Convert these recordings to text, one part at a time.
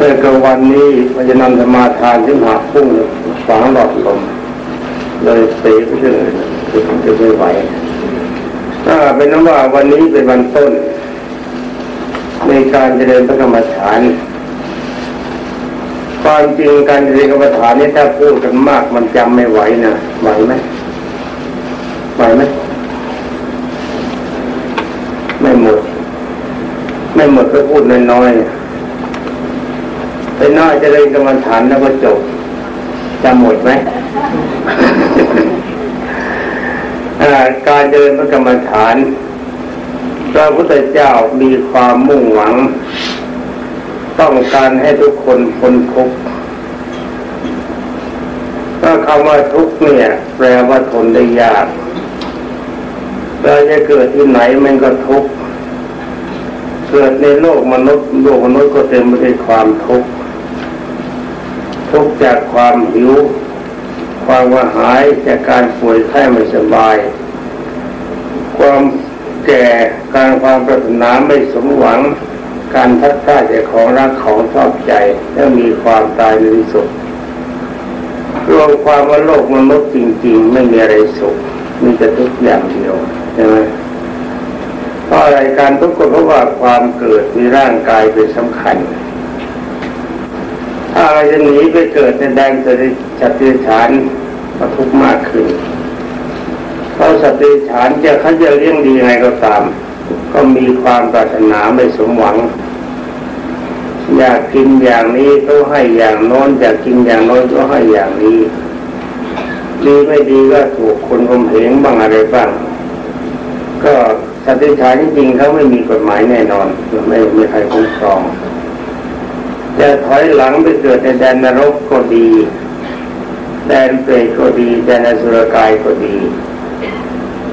เมื่อกลางวันนี้มันจะนำธรรมาทานที่หาพุ่งฝังหลอดลมเลยเตะไปเลยคือจะไม่ไหวถ้าเป็นน้ว่าวันนี้เป็นวันต้น ในการเจริญพระกรรมฐานความจริงการเจริญกรรมฐานนี่ถ้าพูดกันมากมันจำไม่ไหวนะไหวไหมไหวไหมไม่หมด ไม่หมดก็พูดน้อยๆ ไปน้อยเจริญกรรมฐานแล้วก็จบจำหมดไหมการเดินพระกรรมฐานพระพุทธเจ้ามีความมุ่งหวัง ต้องการให้ทุกคนพ้นทุกข์ถ้าคำว่าทุกข์เนี่ย แปลว่าทนได้ยากเราจะเกิดที่ไหนมันก็ทุกข์เกิดในโลกมนุษย์โลกมนุษย์ก็เต็มไปด้วยความทุกข์ ทุกจากความหิว ความว่าหายจากการป่วยไข้ไม่สบาย ความแก่การความปรารถนาไม่สมหวัง การทัดทายจากของรักของชอบใจและมีความตายในที่สุดรวมความว่าโลกมนุษย์จริง ๆ ไม่มีอะไรสุขมีแต่ทุกอย่างเดียวใช่ไหมเพราะอะไรการทุกข์ก็เพราะว่าความเกิดมีร่างกายเป็นสำคัญ ถ้าเรจะหนีไปเกิดในแดนสัตว์ดิฉานก็ทุกมากขึ้นเพราะสัตว์ดิฉานจะเขาจะเลี้ยงดีไงก็ตาม ก็มีความปรารถนาไม่สมหวัง อยากกินอย่างนี้ก็ให้อย่างโน้นอยากกินอย่างโน้นก็ให้อย่างนี้ดีไม่ดีก็ถูกคนข่มเหงบ้างอะไรบ้าง ก็สัตว์ดิฉานจริงๆเขาไม่มีกฎหมายแน่นอนไม่ไม่ใครคุ้มครอง จะถอยหลังไปเกิดในแดนนรกก็ดี แดนเปรตก็ดี แดนอสุรกายก็ดี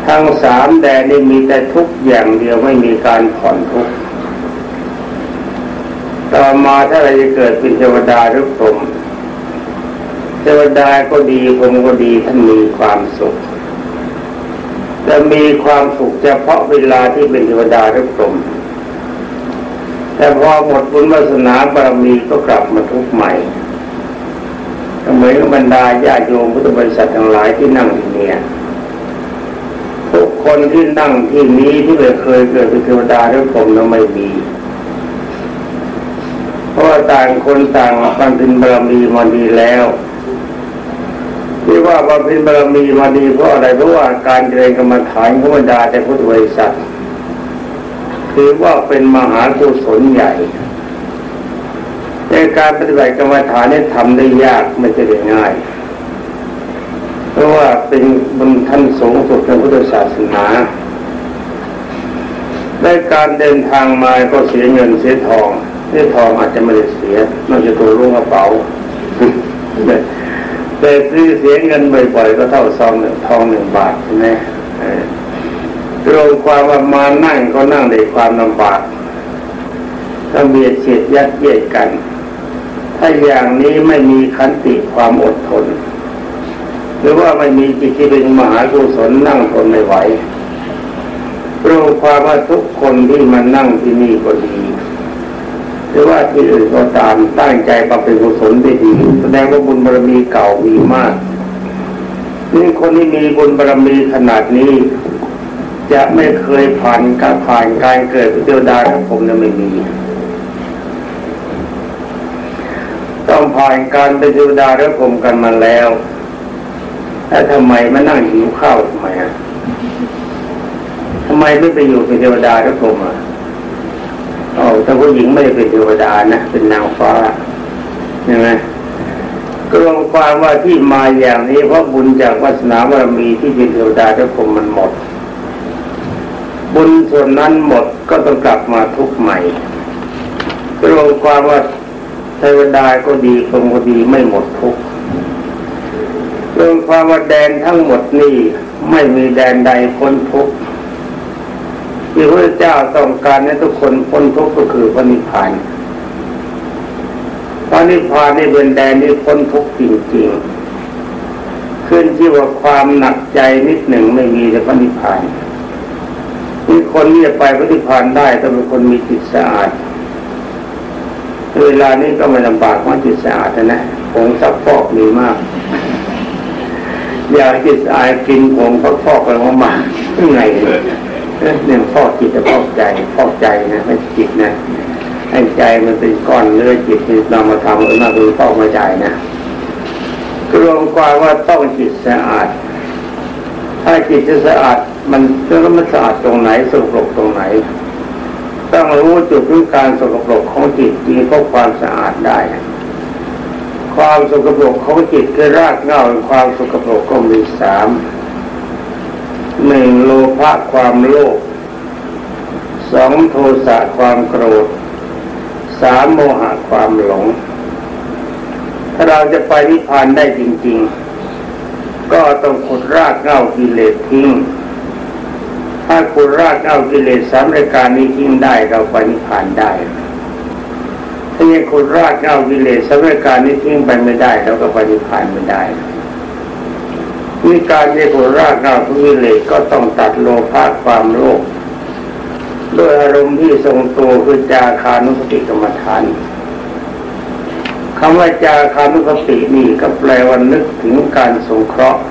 ทั้งสามแดนนี้มีแต่ทุกอย่างเดียวไม่มีการผ่อนทุกต่อมาถ้าเราจะเกิดเป็นเทวดาหรือพรหมเทวดาก็ดีพรหมก็ดีท่านมีความสุขแต่มีความสุขเฉพาะเวลาที่เป็นเทวดาหรือพรหม แต่พอหมดบุญวาสนาบารมีก็กลับมาทุกข์ใหม่เหมือนกับบรรดาญาโยมพุทธบริษัททั้งหลายที่นั่งที่นี่ทุกคนที่นั่งที่นี้ที่เคยเกิดเป็นเทวดาหรือพรมนั้นไม่มีเพราะว่าต่างคนต่างบำเพ็ญบารมีมาดีแล้วที่ว่าบำเพ็ญบารมีมาดีเพราะอะไรเพราะว่าการเจริญกรรมฐานของบรรดาแต่พุทธบริษัท ถือว่าเป็นมหากุศลใหญ่ในการปฏิบัติกรรมฐานนี่ทำได้ยากไม่ใช่ได้ง่าย เพราะว่าเป็นบนท่านสงสุดในพุทธศาสนาได้การเดินทางมาก็เสียเงินเสียทองเสียทองอาจจะไม่ได้เสียนอกจากตัวรุ่งกระเป๋าแต่ซื้อเสียเงินบ่อยๆก็เท่าซองหนึ่งทองหนึ่งบาทใช่ไหม รวมความว่ามานั่งก็นั่งในความลำบากถ้าเบียดเสียดยัดเยียดกัน ถ้าอย่างนี้ไม่มีขันติความอดทน หรือว่าไม่มีจิตที่เป็นมหากุศลนั่งทนไม่ไหวรวมความว่าทุกคนที่มานั่งที่นี่ก็ดีหรือว่าที่อื่นก็ตามตั้งใจบำเพ็ญกุศลได้ดีแสดงว่าบุญบารมีเก่ามีมากนี่คนที่มีบุญบารมีขนาดนี้ จะไม่เคยผ่านการผ่านการเกิดเทวดาของผมนั้นไม่มีต้องผ่านการเป็นเทวดาแล้วผมกันมาแล้วแล้วทำไมมานั่งหิวข้าวทำไมอะทำไมไม่ไปอยู่เป็นเทวดาแล้วผมอะอ๋อถ้าผู้หญิงไม่ได้เป็นเทวดานะเป็นนางฟ้าใช่ไหมก็รวมความว่าที่มาอย่างนี้เพราะบุญจากวาสนาบารมีที่เป็นเทวดาแล้วผมมันหมด ส่วนนั้นหมดก็ต้องกลับมาทุกใหม่รวมความว่าเทวดาก็ดีพรมก็ดีไม่หมดทุกรวมความว่าแดนทั้งหมดนี่ไม่มีแดนใดพ้นทุกที่พระเจ้าต้องการให้ทุกคนพ้นทุกข์ก็คือพระนิพพานพระนิพพานนี่เป็นแดนที่พ้นทุกข์จริงๆขึ้นที่ว่าความหนักใจนิดหนึ่งไม่มีแต่พระนิพพาน คนที่จะไปปฏิพานได้ต้องเป็นคนมีจิตสะอาด เวลานี้ก็ไม่ลำบากว่าจิตสะอาดนะผงซักฟอกมีมาก อยากจิตสะอาดกินผงซักฟอกไปมากๆยังไงเนี่ยฟอกจิตจะฟอกใจฟอกใจนะไม่จิตนะให้ใจมันเป็นก้อนเนื้อจิตที่นำมาทำเออมาคือฟอกมาใจนะรวมความว่าต้องจิตสะอาด ถ้าจิตจะสะอาด มันแล้วมันสะอาดตรงไหนสกปรกตรงไหน ต้องรู้จุดของการสกปรกของจิตจึงพบความสะอาดได้ ความสกปรกของจิตคือรากเหง้าความสกปรกก็มีสามหนึ่งโลภะความโลภสองโทสะความโกรธสามโมหะความหลง ถ้าเราจะไปนิพพานได้จริง ๆ ก็ต้องขุดรากเหง้ากิเลสทิ้ง ถ้าคุณรากเอากิเลสสามรายการนี้ทิ้งได้เราไปนิพพานได้ถ้ายังคุณรากเอากิเลสสามรายการนี้ทิ้งไปไม่ได้เราก็ไปนิพพานไม่ได้มีการที่คุณรากเอากิเลสก็ต้องตัดโลภะความโลภด้วยอารมณ์ที่ทรงตัวคือจาคานุสติกรรมฐานคำว่าจาคานุสตินี่ก็แปลว่านึกถึงการสงเคราะห์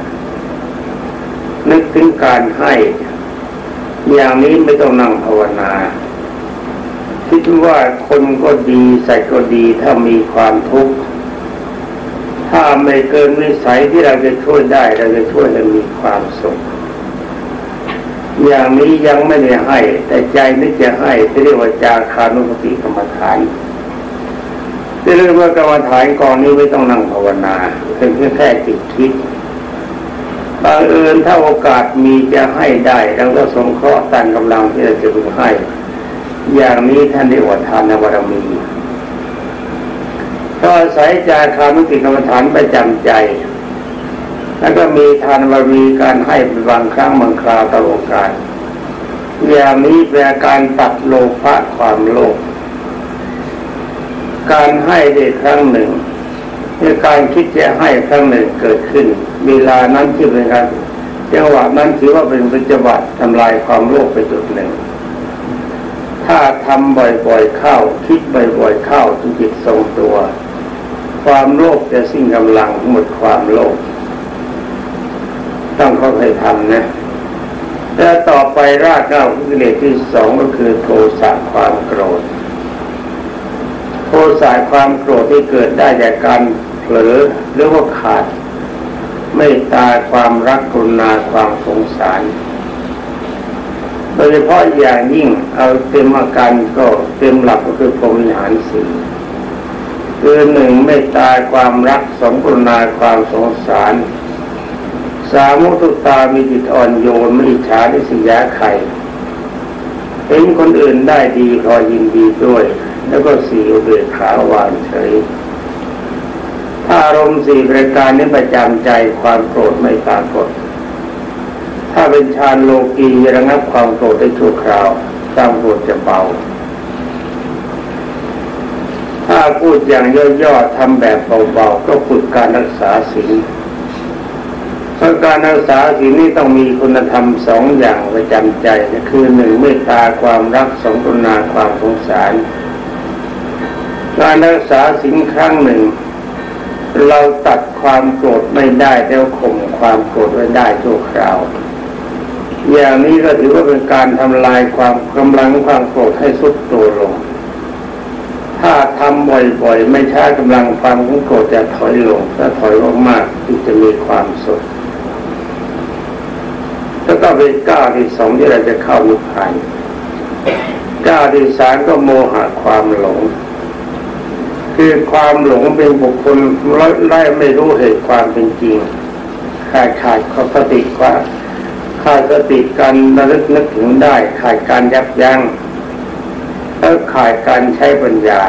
นึกถึงการให้ อย่างนี้ไม่ต้องนั่งภาวนาคิดว่าคนก็ดีใส่ก็ดีถ้ามีความทุกข์ถ้าไม่เกินวิสัยที่เราจะช่วยได้เราจะช่วยให้มีความสุขอย่างนี้ยังไม่ได้ให้ แต่ใจนึกจะให้ที่เรียกว่าจาคานุสติกรรมฐานที่เรียกว่ากรรมฐานกองนี้ไม่ต้องนั่งภาวนาเป็นแค่แค่จิตคิด บางเอิญถ้าโอกาสมีจะให้ได้เราก็สงเคราะห์ตามกำลังที่เราจะพึงให้ อย่างนี้ท่านได้อดทานบารมีก็อาศัยจาคามุติกรรมฐานประจำใจ แล้วก็มีทานบารมีการให้บางครั้งบางคราวตลอดกาลอย่างนี้เป็นการตัดโลภะความโลภการให้ได้ครั้งหนึ่งในการคิดจะให้ครั้งหนึ่งเกิดขึ้น เวลานั้นที่เป็นการจังหวะนั้นถือว่าเป็นปัจจุบันทำลายความโลภไปจุดหนึ่ง ถ้าทำบ่อยๆเข้า คิดบ่อยๆเข้าจิตทรงตัว ความโลภจะสิ้นกำลังหมดความโลภต้องเข้าไปทำนะและต่อไปรากเก้ากิเลสที่สองก็คือโทสะความโกรธ โทสะความโกรธที่เกิดได้จากการเผลอหรือว่าขาด ไม่ตาความรักกรุณาความสงสาร โดยเฉพาะอย่างยิ่งเอาเต็มอาการก็เต็มหลักก็คือพรหมิหารสีคือหนึ่งไม่ตาความรักสองกรุณาความสงสาร สามุตุตามีจิตอ่อนโยนไม่ฉาดิสิยาไข่เห็นคนอื่นได้ดีพอยยินดีด้วย แล้วก็สีอุเบกขาวางเฉยถ้ อารมณ์สี่ประการนี้ประจำใจความโกรธไม่ปรากฏ ถ้าเป็นฌานโลกีระงับความโกรธได้ชั่วคราวความโกรธจะเบา ถ้าพูดอย่างย่อๆทำแบบเบาๆก็ฝึกการรักษาศีลเพราะการรักษาศีลนี้ต้องมีคุณธรรมสองอย่างประจำใจคือหนึ่งเมตตาความรักสองกรุณาความสงสารการรักษาศีลครั้งหนึ่ง เราตัดความโกรธไม่ได้แล้วข่มความโกรธไว้ได้ชั่วคราว อย่างนี้ก็ถือว่าเป็นการทำลายความกำลังความโกรธให้สุดตัวลง ถ้าทำบ่อยๆ ไม่ช้ากำลังความของโกรธจะถอยลง ถ้าถอยลงมากๆที่จะมีความสุขแล้วก็เป็นก้าวที่สองที่เราจะเข้านิพพานก้าวที่สามก็โมหะความหลง คือความหลงเป็นบุคคลไล่ไม่รู้เหตุความเป็นจริงขาดขาดความสติว่าขาดสติการระลึกนึกถึงได้ขาดการยับยัง้งแล้วขาดการใช้ปัญญา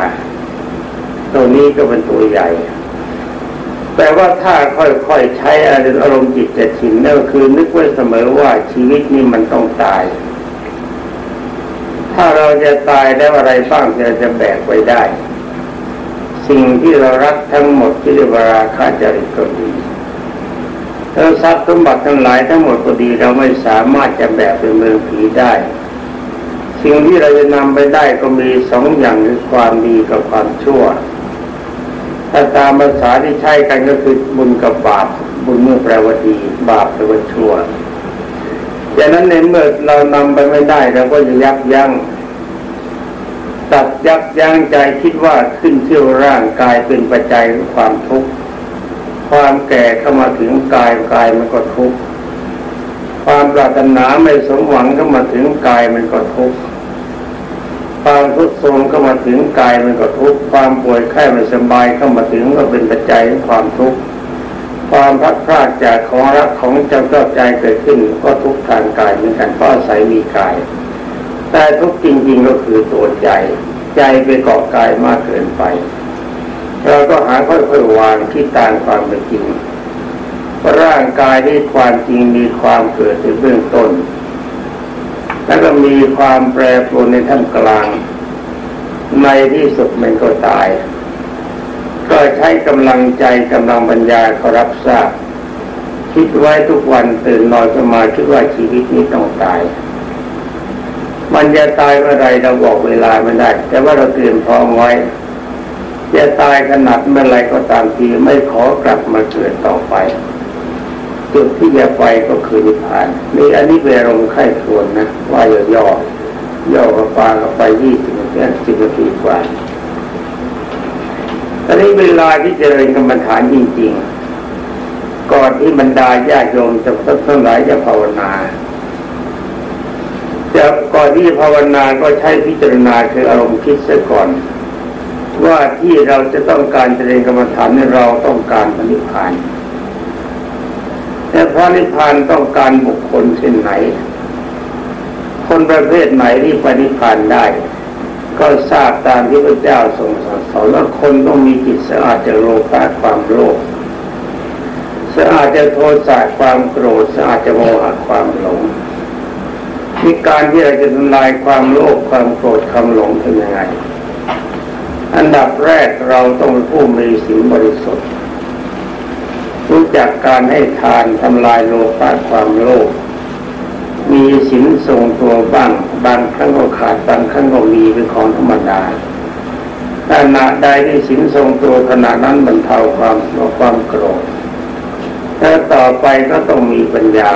ตัวนี้ก็เป็นตัวใหญ่ แต่ว่าถ้าค่อยๆใช้อารมณ์จิตจะชินนั่นคือ นึกไว้เสมอว่าชีวิตนี้มันต้องตาย ถ้าเราจะตายแล้วอะไรบ้างเราจะแบกไว้ได้ สิ่งที่เรารักทั้งหมดที่เรียกว่าราคาจริตก็ดีแล้วทรัพย์สมบัติทั้งหลายทั้งหมดก็ดีเราไม่สามารถจะแบกเป็นเมืองผีได้ สิ่งที่เราจะนำไปได้ก็มีสองอย่างคือความดีกับความชั่ว ถ้าตามภาษาที่ใช้กันก็คือบุญกับบาปบุญเมื่อแปลว่าดี บาปแปลว่าชั่วดังนั้นในเมื่อเรานำไปไม่ได้เราก็จะยับยัง้ง ตัดยับยั้งใจคิดว่าขึ้นเที่ยวร่างกายเป็นปัจจัยของความทุกข์ความแก่เข้ามาถึงกายกายมันก็ทุกข์ความปรารถนาไม่สมหวังเข้ามาถึงกายมันก็ทุกข์ความทุกข์โทรมเข้ามาถึงกายมันก็ทุกข์ความป่วยไข้ไม่สบายเข้ามาถึงก็เป็นปัจจัยของความทุกข์ความพัดพลาดจากของรักของเจ้าเจ้าใจเกิดขึ้นก็ทุกข์ทางกายเหมือนกันเพราะอาศัยมีกาย แต่ทุกจริงๆก็คือตัวใจ ใจไปเกาะกายมากเกินไป เราก็หาค่อยๆวางที่ตามความเป็นจริงร่างกายที่ความจริงมีความเกิดในเบื้องต้น แล้วก็มีความแปรปรวนในท่ามกลาง ในที่สุดมันก็ตาย ก็ใช้กำลังใจกำลังปัญญาเขารับทราบคิดไว้ทุกวันตื่นนอนขึ้นมาคิดว่าชีวิตนี้ต้องตาย มันจะตายเมื่อไรเราบอกเวลาไม่ได้ แต่ว่าเราเตรียมพร้อมไว้จะตายขนาดเมื่อไรก็ตามทีไม่ขอกลับมาเกิดต่อไปจุดที่จะไปก็คือนิพพานนี่อันนี้เป็นลมไข้ครวนนะว่าย่อย่อย่อกับฟากับไปยี่สิบนาทีสิบนาทีกว่าตอนนี้เวลาที่เจริญกรรมฐานจริง ๆ ก่อนที่บรรดาญาโยมจะทั้งหลายจะภาวนา จะก่อนที่ภาวนาก็ใช้พิจารณาคืออารมณ์คิดเสียก่อน ว่าที่เราจะต้องการเจริญกรรมฐานในเราต้องการพระนิพพาน แต่พระนิพพานต้องการบุคคลเช่นไหน คนประเภทไหนที่ปฏิพานได้ ก็ทราบตามที่พระเจ้าทรงสอนว่าคนต้องมีจิตสะอาดจากโลภะความโลภสะอาดจากโทสะความโกรธสะอาดจากโมหะความหลง ที่การที่เราจะทำลายความโลภความโกรธความหลงทำยังไง อันดับแรกเราต้องผู้มีศีลบริสุทธิ์ รู้จักการให้ทานทำลายโลภะความโลภมีศีลทรงตัวบ้าง บางครั้งก็ขาดบางครั้งก็มีเป็นของธรรมดาขณะใดที่ศีลทรงตัวขณะนั้นบรรเทาความความโกรธถ้าต่อไปก็ต้องมีปัญญา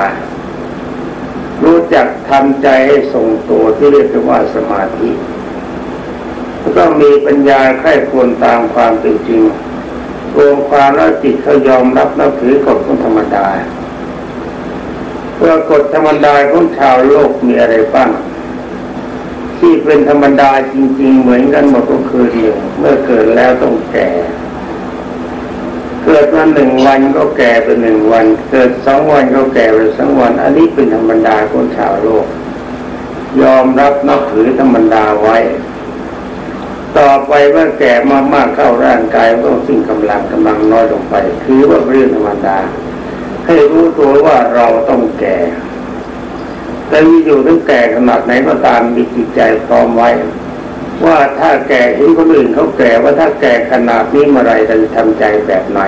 รู้จักทำใจให้ทรงตัวที่เรียกว่าสมาธิต้องมีปัญญาไข้ควรตามความเป็นจริงรวมความแล้วจิตเขายอมรับนับถือกฎของธรรมดาเพื่อกฎธรรมดาของชาวโลกมีอะไรบ้างที่เป็นธรรมดาจริง ๆ เหมือนกันหมดก็คือหนึ่งเมื่อเกิดแล้วต้องแก่ เกิดมาหนึ่งวันก็แก่เป็นหนึ่งวัน เกิดสองวันก็แก่เป็นสองวัน อันนี้เป็นธรรมดาคนชาวโลก ยอมรับนับถือธรรมดาไว้ ต่อไปเมื่อแก่มากๆเข้าร่างกายต้องสิ้นกำลังกำลังน้อยลงไป คือว่าเรื่องธรรมดา ให้รู้ตัวว่าเราต้องแก่แต่อยู่ถึงแก่ขนาดไหนก็ตามมีจิตใจพร้อมไว้ ว่าถ้าแก่เห็นคนอื่นเขาแก่ว่าถ้าแก่ขนาดนี้เมื่อไรเราจะทำใจแบบไหน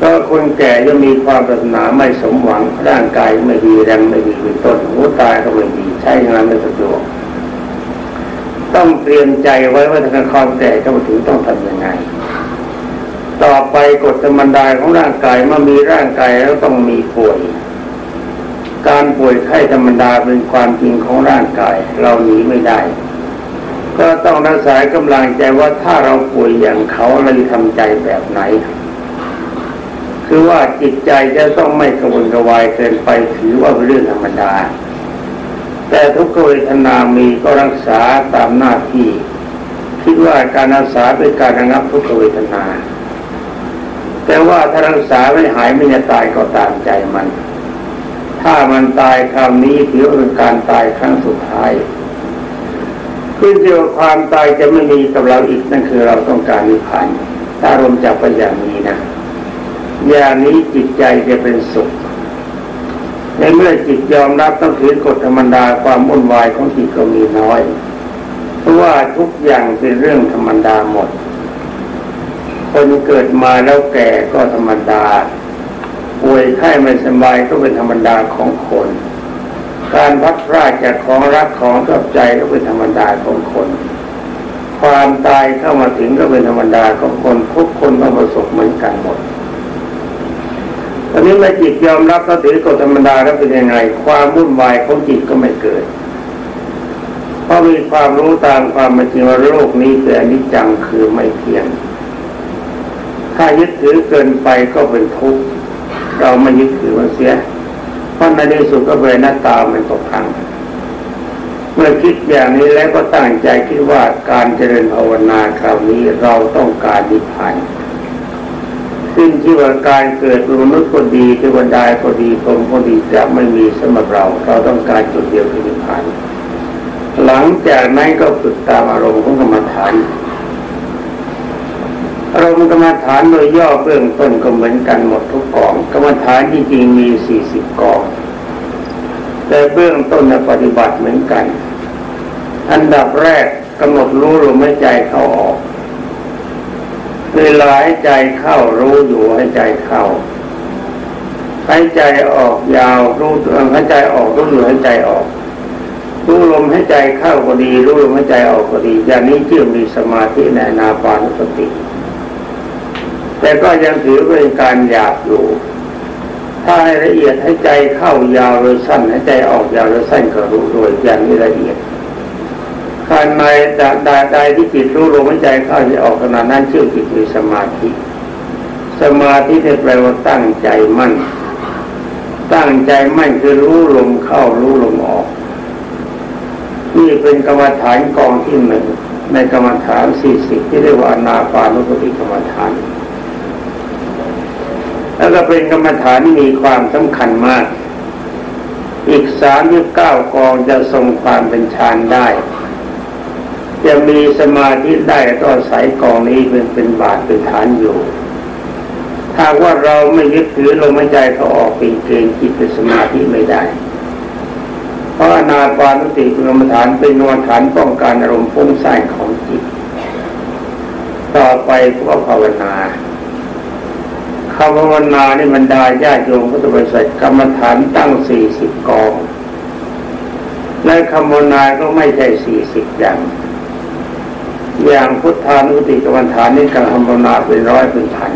ก็คนแก่จะมีความปรารถนาไม่สมหวังร่างกายไม่ดีแรงไม่ดีเป็นต้นหัวตายก็ไม่ดีใช้งานไม่สะดวกต้องเตรียมใจไว้ว่าถ้าความแก่จะมาถึงต้องทำยังไง ต่อไปกฎธรรมดาของร่างกายเมื่อมีร่างกายแล้วต้องมีป่วย การป่วยไข้ธรรมดาเป็นความจริงของร่างกาย เราหนีไม่ได้ ก็ต้องรักษากำลังใจว่าถ้าเราป่วยอย่างเขาเราจะทำใจแบบไหน คือว่าจิตใจจะต้องไม่กระวนกระวายเกินไปถือว่าเป็นเรื่องธรรมดา แต่ทุกเวทนามีก็รักษาตามหน้าที่ คิดว่าการรักษาเป็นการระงับทุกเวทนา แต่ว่าถ้ารักษาไม่หายไม่จะตายก็ตามใจมัน ถ้ามันตายคำนี้ถือเป็นการตายครั้งสุดท้าย ขึ้นเดียวความตายจะไม่มีกับเราอีกนั่นคือเราต้องการนิพพานถ้ารมจับไปอย่างนี้นะ อย่างนี้จิตใจจะเป็นสุข ในเมื่อจิตยอมรับต้องถือกฎธรรมดาความวุ่นวายของจิตก็มีน้อย เพราะว่าทุกอย่างเป็นเรื่องธรรมดาหมด คนเกิดมาแล้วแก่ก็ธรรมดาป่วยไข้ไม่สบายก็เป็นธรรมดาของคน การพัดพลาดจากของรักของชอบใจก็เป็นธรรมดาของคน ความตายเข้ามาถึงก็เป็นธรรมดาของคนทุกคนต้องประสบเหมือนกันหมดตอนนี้เมื่อจิตยอมรับก็ถือกฎธรรมดาแล้วเป็นยังไงความวุ่นวายของจิตก็ไม่เกิดเพราะมีความรู้ตามความจริงว่าโลกนี้เป็นอนิจจังคือไม่เที่ยง ถ้ายึดถือเกินไปก็เป็นทุกข์เราไม่ยึดถือมันเสีย ราะในที่สุดก็เป็นหน้าตามันก็พัง เมื่อคิดอย่างนี้แล้วก็ตั้งใจคิดว่าการเจริญภาวนาคราวนี้เราต้องการนิพพานซึ่งที่ว่าการเกิดมนุษย์ก็ดีเทวดาก็ดีพรหมก็ดีจะไม่มีสำหรับเรา เราต้องการจุดเดียวคือนิพพาน หลังจากนั้นก็ฝึกตามอารมณ์ของกรรมฐานอารมณ์กรรมฐานโดยย่อเบื้องต้นก็เหมือนกันหมดทุกกอง กรรมฐานจริงๆมีสี่สิบกอง แต่เบื้องต้นในปฏิบัติเหมือนกัน อันดับแรกกำหนดรู้ลมหายใจเข้าออก เวลาให้ใจเข้ารู้อยู่ให้ใจเข้าหายใจออกยาวรู้หายใจออกรู้อยู่หายใจออก รู้ลมให้ใจเข้าก็ดี รู้ลมให้ใจออกก็ดี อย่างนี้ชื่อมีสมาธิในนาปานุสติ แต่ก็ยังถือเป็นการหยาบอยู่ ถ้าให้ละเอียดให้ใจเข้ายาวหรือสั้นให้ใจออกยาวหรือสั้นก็รู้โดยอย่างนี้ละเอียดภายใดาดาใดที่จิตรู้ลมหายใจเข้าที่ออกขณะนั้นชื่อจิตมีสมาธิ สมาธิที่แปลว่าตั้งใจมั่น ตั้งใจมั่นคือรู้ลมเข้ารู้ลมออก นี่เป็นกรรมฐานกองที่หนึ่งในกรรมฐานสี่สิบที่เรียกว่านาปานุสติกรรมฐาน แล้วก็เป็นกรรมฐานที่มีความสำคัญมาก อีกสามยี่เก้ากองจะทรงความเป็นฌานได้ จะมีสมาธิได้ก็อายกองนี้เป็นเป็นบาทเป็นฐานอยู่ ถ้าว่าเราไม่ยึดถือลมหายใจเขาออกเป็นเกณฑ์จิตเป็นสมาธิไม่ได้ เพราะนาปานุติเป็นกรรมฐานเป็นนวฐานป้องกันอารมณ์ฟุ้งซ่านของจิต ต่อไปก็ภาวนา คำภาวนานี่บรรดาญาโยมพุทธบริษัทกรรมฐานตั้งสี่สิบกองในคำภาวนาก็ไม่ใช่สี่สิบอย่าง อย่างพุทธานุติกรรมฐานนี้การทำภาวนาเป็นร้อยเป็นพัน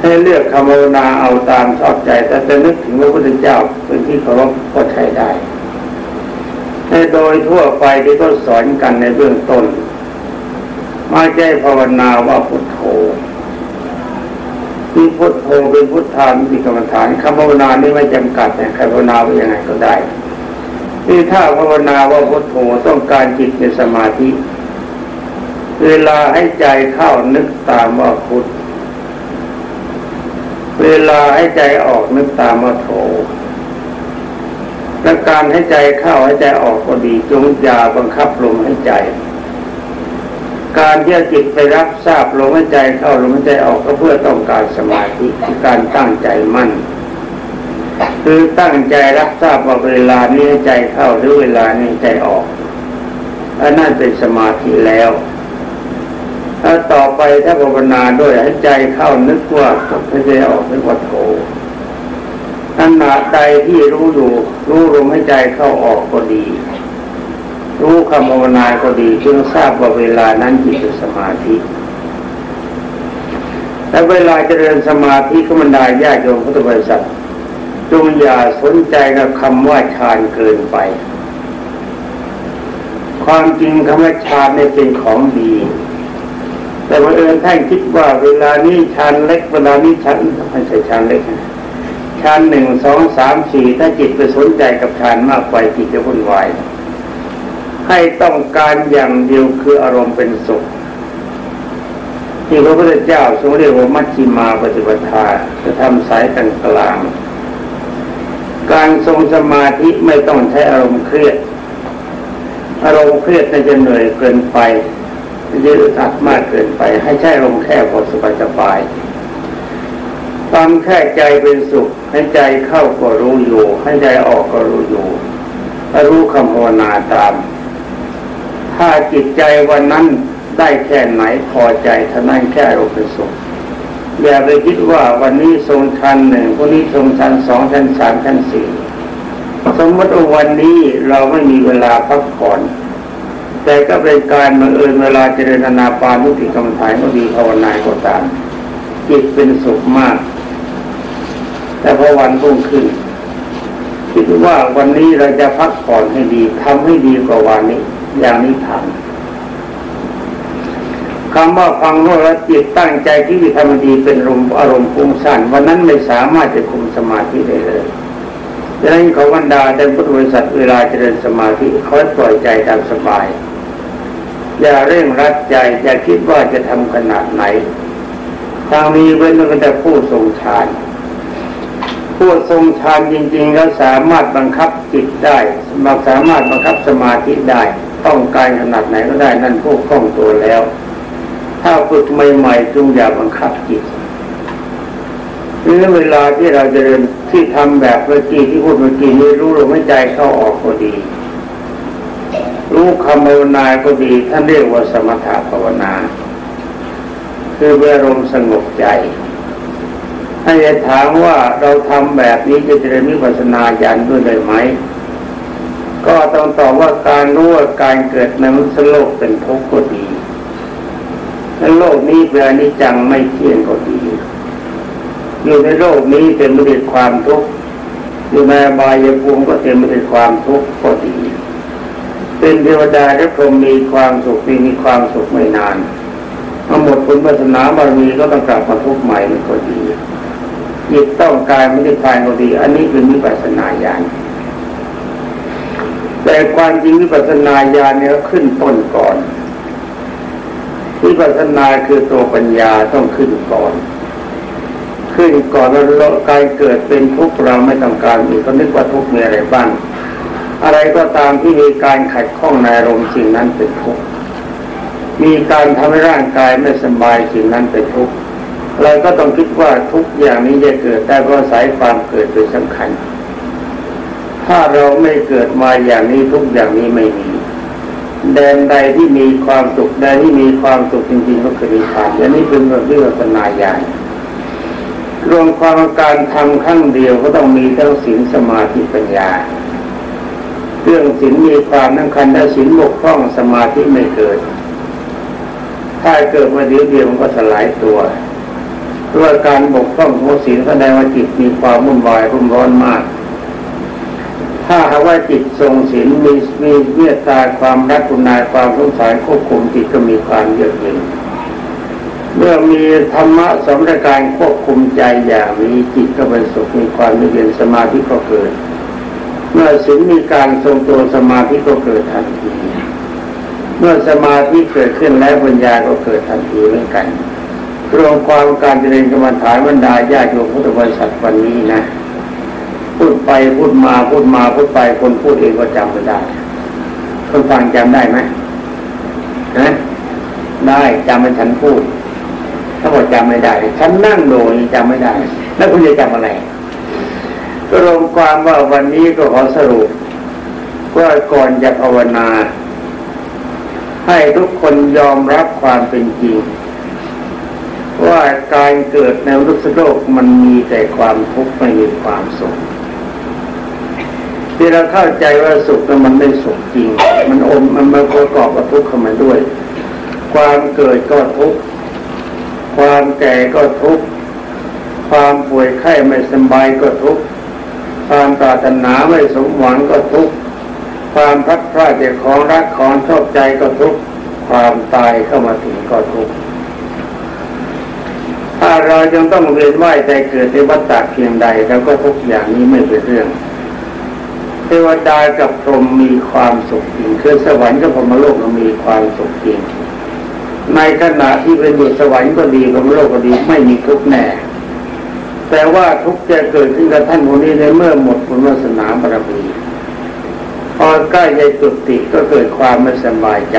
ให้เลือกคำภาวนาเอาตามชอบใจ แต่จะนึกถึงพระพุทธเจ้าเป็นที่เคารพก็ใช้ได้ในโดยทั่วไปที่เขาสอนกันในเบื้องต้นมาใจภาวนาว่าพุทโธ ที่พุทโธเป็นพุทธานุติกรรมฐานคำภาวนานี้ไม่จำกัดแต่ใครภาวนาไปยังไงก็ได้ที่ถ้าภาวนาว่าพุทโธต้องการจิตในสมาธิ เวลาให้ใจเข้านึกตามว่าพุทเวลาให้ใจออกนึกตามว่าโถและการให้ใจเข้าให้ใจออกก็ดีจงอย่าบังคับลมให้ใจ การที่จิตไปรับทราบลมหายใจเข้าลมหายใจออกก็เพื่อต้องการสมาธิการตั้งใจมั่น คือตั้งใจรับทราบว่าเวลานี้ใจเข้าหรือเวลานี้ใจออกอันนั้นเป็นสมาธิแล้วถ้าต่อไปถ้าภาวนาด้วยให้ใจเข้านึกว่าให้ใจออกนึกว่าโถขณะใดที่รู้อยู่รู้ลมให้ใจเข้าออกก็ดี รู้คำภาวนาก็ดีจึงทราบว่าเวลานั้นจิตสมาธิแต่เวลาเจริญสมาธิก็มันได้ญาติโยมพุทธบริษัทจงอย่าสนใจกับคำว่าฌานเกินไป ความจริงคำว่าฌานเนี่ยเป็นของดี แต่ว่าเอิญท่านคิดว่าเวลานี้ชั้นเล็กเวลานี้ชั้นไม่ใช่ชั้นเล็กชั้นหนึ่งสองสามสี่ถ้าจิตไปสนใจกับฌานมากไปจิตจะวุ่นวาย ให้ต้องการอย่างเดียวคืออารมณ์เป็นสุขที่พระพุทธเจ้าทรงเรียกว่ามัชฌิมาปฏิปทาจะทำสายกลางกลาง การทรงสมาธิไม่ต้องใช้อารมณ์เครียด อารมณ์เครียดจะเหนื่อยเกินไปยึดอัดมากเกินไป ให้ใช้ลมแค่พอสบายสบายตามแค่ใจเป็นสุข ให้ใจเข้าก็รู้อยู่ ให้ใจออกก็รู้อยู่รู้คำภาวนาตาม ถ้าจิตใจวันนั้นได้แค่ไหนพอใจท่านั้นแค่รู้เป็นสุขอย่าไปคิดว่าวันนี้ทรงชั้นหนึ่งวันนี้ทรงชั้นสองชั้นสามชั้นสี่สมมติว่าวันนี้เราไม่มีเวลาพักผ่อนแต่ก็เป็นการบังเอิญเวลาเจริญนาปานุติกรรมฐานก็ดีภาวนาก็ตามจิตเป็นสุขมาก แต่พอวันรุ่งขึ้นคิดว่าวันนี้เราจะพักผ่อนให้ดีทำให้ดีกว่าวันนี้ อย่างนี้ทำคำว่าฟังว่าจิตตั้งใจที่จะทำดีเป็นอารมณ์อารมณ์ฟุ้งซ่านวันนั้นไม่สามารถจะคุมสมาธิได้เลยดังนั้นเขาบรรดาแต่พุทธบริษัทเวลาเจริญสมาธิเขาปล่อยใจตามสบาย อย่าเร่งรัดใจอย่าคิดว่าจะทำขนาดไหนทางนี้เว้นแต่ผู้ทรงฌานผู้ทรงฌานจริงๆแล้วสามารถบังคับจิตได้สามารถบังคับสมาธิได้ ต้องการขนาดไหนก็ได้นั่นผู้คล่องตัวแล้ว ถ้าฝึกใหม่ๆจงอย่าบังคับจิตหรือเวลาที่เราจะเรียนที่ทำแบบเมื่อกี้ที่พูดเมื่อกี้นี้รู้ลมหายใจเข้าออกก็ดี รู้คำภาวนาก็ดีท่านเรียกว่าสมถะภาวนา คือเวรมสงบใจถ้าจะถามว่าเราทำแบบนี้จะเจริญวิปัสสนาญาณด้วยได้ไหม ก็ต้องตอบว่าการรู้ว่าการเกิดในมนุษย์โลกเป็นทุกข์ก็ดีและโลกนี้เป็นอนิจจังไม่เที่ยงก็ดี อยู่ในโลกนี้เต็มไปด้วยความทุกข์อยู่ในบายภูมิก็เต็มไปด้วยความทุกข์ก็ดี เป็นเทวดาและพรหมมีความสุขมีความสุขไม่นานเมื่อหมดบุญวาสนาบารมีก็ต้องกลับมาทุกข์ใหม่ก็ดีจิตต้องการไม่ได้ทานก็ดี อันนี้เป็นวิปัสสนาญาณ แต่ความจริงวิปัสสนาญาณเนี่ยขึ้นต้นก่อนวิปัสสนาคือตัวปัญญาต้องขึ้นก่อน ขึ้นก่อนแล้วกายเกิดเป็นทุกข์เราไม่ต้องการมีก็นึกว่าทุกข์มีอะไรบ้างอะไรก็ตามที่มีการขัดข้องในอารมณ์สิ่งนั้นเป็นทุกข์มีการทำให้ร่างกายไม่สบายสิ่งนั้นเป็นทุกข์เราก็ต้องคิดว่าทุกอย่างนี้จะเกิดได้เพราะสายความเกิดเป็นสำคัญ ถ้าเราไม่เกิดมาอย่างนี้ทุกอย่างนี้ไม่มีแดนใดที่มีความสุขแดนที่มีความสุขจริงๆก็คือนิพพานอันนี้เป็นเรื่องเรื่องปัญญาใหญ่รวมความการทำขั้งเดียวก็ต้องมีทั้งศีลสมาธิปัญญา เรื่องศีลมีความสำคัญถ้าศีลบกพร่องสมาธิไม่เกิด ถ้าเกิดมาเดียวเดียวมันก็สลายตัวด้วยการบกพร่องของศีลแสดงว่าจิตมีความวุ่นวายรุ่มร้อนมาก ถ้าหากว่าจิตทรงศีลมีมีเมตตาความรักคุณนาความสงสารควบคุมจิตก็มีความเยือกเย็นเมื่อมีธรรมะสมรการควบคุมใจอย่างนี้จิตก็เป็นสุขมีความเย็นสมาธิก็เกิด เมื่อศีลมีการทรงตัวสมาธิก็เกิดทันทีเมื่อสมาธิเกิดขึ้นแล้วปัญญาก็เกิดทันทีเหมือนกันรวมความการเจริญกรรมฐานบรรดาญาติโยมพุทธบริษัทวันนี้นะ พูดไปพูดมาพูดมาพูดไปคนพูดเองก็จำไม่ได้คนฟังจำได้ไหมนะได้จำเป็นฉันพูด ถ้าบอกจำไม่ได้ ฉันนั่งโดยจำไม่ได้ แล้วคุณจะจำอะไรก็รวมความว่าวันนี้ก็ขอสรุปว่าก่อนจะภาวนา ให้ทุกคนยอมรับความเป็นจริง ว่าการเกิดในรุษโลกมันมีแต่ความทุกข์ไม่มีความสุข ที่เราเข้าใจว่าสุขแต่มันไม่สุขจริง มันอมมันมาประกอบกับทุกข์เข้ามาด้วย ความเกิดก็ทุกข์ความแก่ก็ทุกข์ความป่วยไข้ไม่สบายก็ทุกข์ความปรารถนาไม่สมหวังก็ทุกข์ความพัดพลาดจากของรักของชอบใจก็ทุกข์ความตายเข้ามาถึงก็ทุกข์ถ้าเรายังต้องเวียนว่ายใจเกิดในวัฏฏะเพียงใดเราก็ทุกอย่างนี้ไม่เป็นเรื่อง เทวดากับพรหมมีความสุขจริงคือสวรรค์กับพรหมโลกมีความสุขจริง ในขณะที่เป็นอยู่สวรรค์ก็ดีพรหมโลกก็ดีไม่มีทุกแน่แต่ว่าทุกจะเกิดขึ้นกับท่านคนนี้ในเมื่อหมดบุญวาสนาบารมีพอใกล้ใจจุติก็เกิดความไม่สบายใจ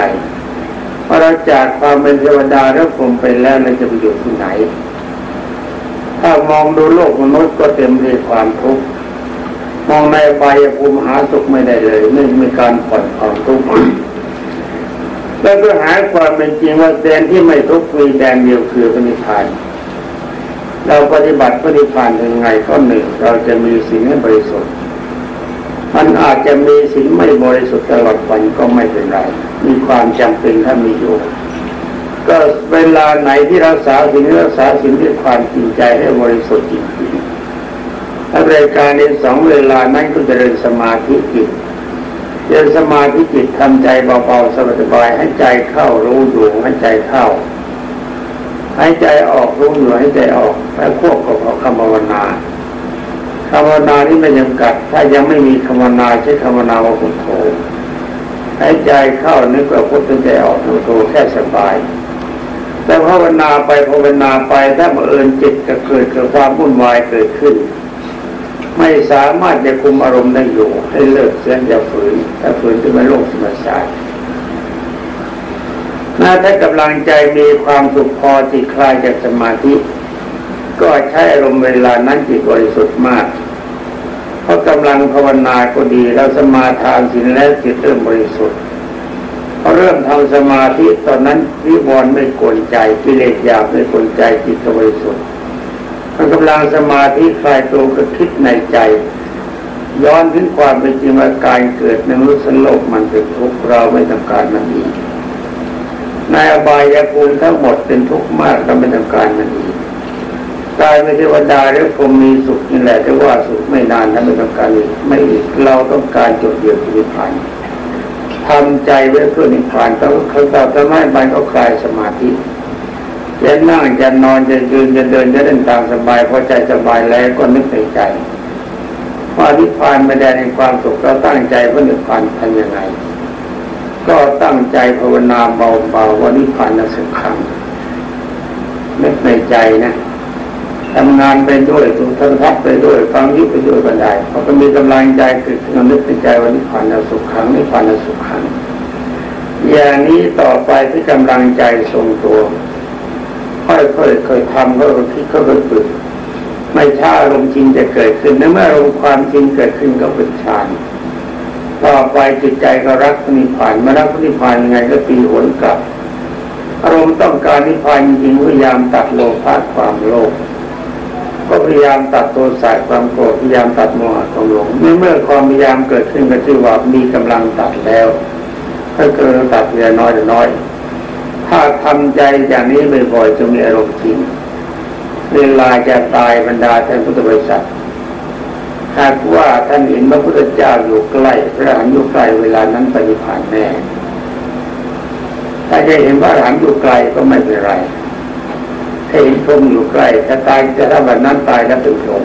พอเราจากความเป็นเทวดาแล้วผมไปแล้วเราจะไปอยู่ที่ไหน ถ้ามองดูโลกมนุษย์ก็เต็มไปด้วยความทุกข์ มองในใบภูมิหาสุขไม่ได้เลยไม่มีการผ่อนความทุกข์แล้วก็หาความเป็นจริงว่าแดนที่ไม่ทุกข์มีแดนเดียวคือปณิพานเราปฏิบัติปฏิพานยังไงก็หนึ่งเราจะมีสิ่งให้บริสุทธิ์มันอาจจะมีศีลไม่บริสุทธิ์ตลอดวันก็ไม่เป็นไร มีความจำเป็นถ้ามีอยู่ก็เวลาไหนที่รักษาศีลรักษาศีลด้วยความจริงใจให้บริสุทธิ์จริง ถ้ารายการในสองเวลานั้นก็จะเริญสมาธิจิตเดินสมาธิจิตทำใจเบาๆสบายๆให้ใจเข้ารู้อยู่ให้ใจเข้าให้ใจออกรู้อยู่ให้ใจออกแล้วควบกับคำภาวนาคำภาวนานี่ไม่จำกัด ถ้ายังไม่มีคำภาวนาใช้คำภาวนาว่าพุทโธให้ใจเข้านึกว่าพุทธใจออกพุทโธแค่สบายแต่ภาวนาไปภาวนาไปถ้าบังเอิญจิตจะเกิดเกิดความวุ่นวายเกิดขึ้น ไม่สามารถจะคุมอารมณ์ได้อยู่ ให้เลิกเสียอย่าฝืนถ้าฝืนจะไม่โลกสมศาสตร์น่าถ้ากำลังใจมีความสุขพอจิตคลายจากสมาธิ ก็ใช้อารมณ์เวลานั้นจิตบริสุทธิ์มาก เพราะกำลังภาวนาก็ดีแล้วสมาทานสินแล้วจิตเริ่มบริสุทธิ์พอเริ่มทำสมาธิตอนนั้นวิบวรไม่กวนใจกิเลสหยาบไม่กวนใจจิตบริสุทธิ์ มันกำลังสมาธิคลายตัวก็คิดในใจ ย้อนถึงความเป็นจริงว่าการเกิดในมนุษย์โลกมันเป็นทุกข์เราไม่ต้องการมันอีกในอบายภูมิทั้งหมดเป็นทุกข์มากเราไม่ต้องการมันอีกกายไม่เทวดาหรือผมมีสุขนี่แหละแต่ว่าสุขไม่นานนะไม่ต้องการอีกไม่อีกเราต้องการจุดเดียวคือนิพพานทำใจไว้เพื่อนิพพานต้องเขาตอบทำให้มันก็คลายสมาธิ จะนั่งจะนอนจะยืนจะเดินจะเดินตามสบายพอใจสบายแล้วก็นึกในใจว่านิพพานไม่ได้ในความสุขเราตั้งใจว่านิพพานทำยังไง ก็ตั้งใจภาวนาเบาๆว่านิพพานนะสุขขังนึกในใจนะทำงานไปด้วยถูกทันทัศไปด้วยฟังยุบไปด้วยบันไดพอก็มีกำลังใจเกิดขึ้นนึกในใจว่านิพพานนะสุขขังนิพพานนะสุขขังอย่างนี้ต่อไปที่กำลังใจทรงตัว ค่อยๆเคยทำก็คิดก็เคยฝึกไม่ช้าอารมณ์จริงจะเกิดขึ้นในเมื่ออารมณ์ความจริงเกิดขึ้นก็เป็นฌานต่อไปจิตใจก็รักนิพพานมารักนิพพานยังไงก็ตีหวนกลับ อารมณ์ต้องการนิพพานจริงพยายามตัดโลภะความโลภก็พยายามตัดโทสะความโกรธพยายามตัดโมหะความหลงเมื่อเมื่อความพยายามเกิดขึ้นก็ชื่อว่ามีกำลังตัดแล้วถ้าเกิดตัดเพียน้อยแต่น้อย ถ้าทำใจอย่างนี้บ่อยๆจะมีอารมณ์จริงเวลาจะตายบรรดาท่านพุทธบริษัทหากว่าท่านเห็นพระพุทธเจ้าอยู่ใกล้พระหันต์อยู่ใกล้เวลานั้นปฏิผ่านแน่ถ้าจะเห็นพระหันต์อยู่ไกลก็ไม่เป็นไรถ้าเห็นพรมอยู่ใกล้จะตายจะถ้าวันนั้นตายแล้วเป็นพรม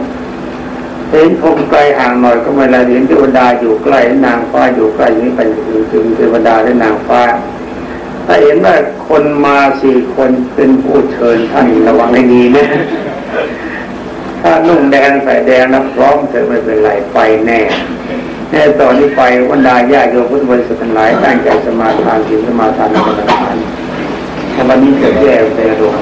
เห็นพรมไกลห่างหน่อยก็ไม่ไรเห็นเทวดาอยู่ใกล้นางฟ้าอยู่ใกล้นี้เป็นถึงเทวดาและนางฟ้า ถ้าเห็นว่าคนมาสี่คนเป็นผู้เชิญท่านระวังให้ดีนะถ้านุ่งแดงใส่แดงนะพร้อมเธอไม่เป็นไรไปแน่แน่ตอนนี้ไปวันดาญาโยมพุทธบริษัททั้งหลายตั้งใจสมาทานศีลสมาทานในวันทานวันนี้จะแย่ใจรวม